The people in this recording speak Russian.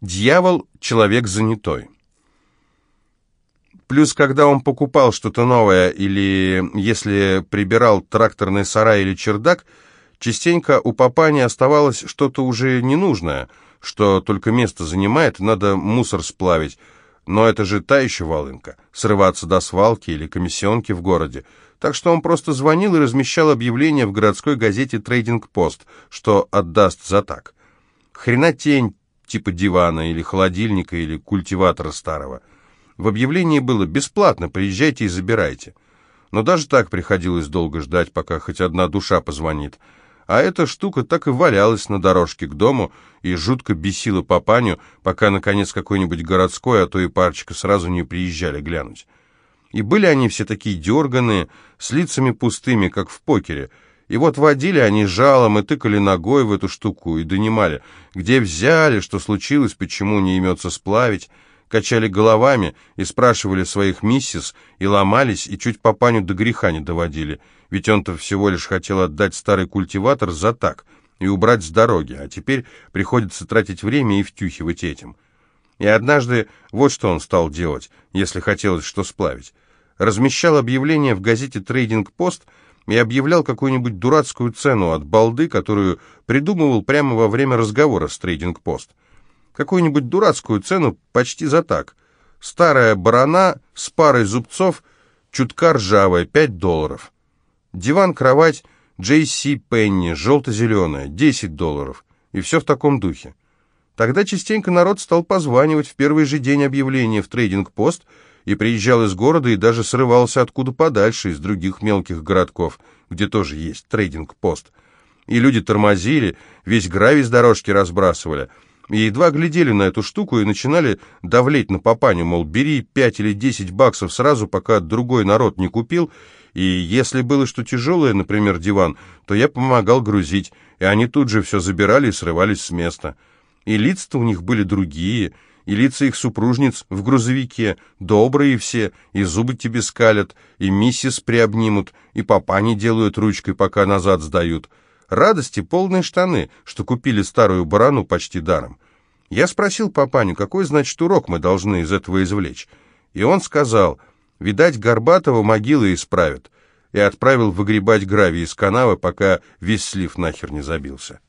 Дьявол — человек занятой. Плюс, когда он покупал что-то новое или если прибирал тракторный сарай или чердак, частенько у папани оставалось что-то уже ненужное, что только место занимает, надо мусор сплавить. Но это же та еще волынка, срываться до свалки или комиссионки в городе. Так что он просто звонил и размещал объявление в городской газете «Трейдинг-пост», что отдаст за так. Хренотень типа дивана или холодильника или культиватора старого – в объявлении было «бесплатно, приезжайте и забирайте». Но даже так приходилось долго ждать, пока хоть одна душа позвонит. А эта штука так и валялась на дорожке к дому и жутко бесила папаню, пока, наконец, какой-нибудь городской, а то и парочка сразу не приезжали глянуть. И были они все такие дерганые, с лицами пустыми, как в покере. И вот водили они жалом и тыкали ногой в эту штуку и донимали, где взяли, что случилось, почему не имется сплавить качали головами и спрашивали своих миссис, и ломались, и чуть папаню до греха не доводили, ведь он-то всего лишь хотел отдать старый культиватор за так и убрать с дороги, а теперь приходится тратить время и втюхивать этим. И однажды вот что он стал делать, если хотелось что сплавить. Размещал объявление в газете «Трейдинг-пост» и объявлял какую-нибудь дурацкую цену от балды, которую придумывал прямо во время разговора с «Трейдинг-пост» какую-нибудь дурацкую цену почти за так. Старая барана с парой зубцов, чутка ржавая, 5 долларов. Диван-кровать J.C. Пенни, желто-зеленая, 10 долларов. И все в таком духе. Тогда частенько народ стал позванивать в первый же день объявления в трейдинг-пост и приезжал из города и даже срывался откуда подальше, из других мелких городков, где тоже есть трейдинг-пост. И люди тормозили, весь гравий с дорожки разбрасывали – и едва глядели на эту штуку и начинали давлеть на папаню, мол, бери пять или десять баксов сразу, пока другой народ не купил, и если было что тяжелое, например, диван, то я помогал грузить, и они тут же все забирали и срывались с места. И лица-то у них были другие, и лица их супружниц в грузовике, добрые все, и зубы тебе скалят, и миссис приобнимут, и папани делают ручкой, пока назад сдают». Радости полные штаны, что купили старую барану почти даром. Я спросил папаню, какой, значит, урок мы должны из этого извлечь. И он сказал, видать, Горбатого могилы исправят, и отправил выгребать гравий из канавы, пока весь слив нахер не забился.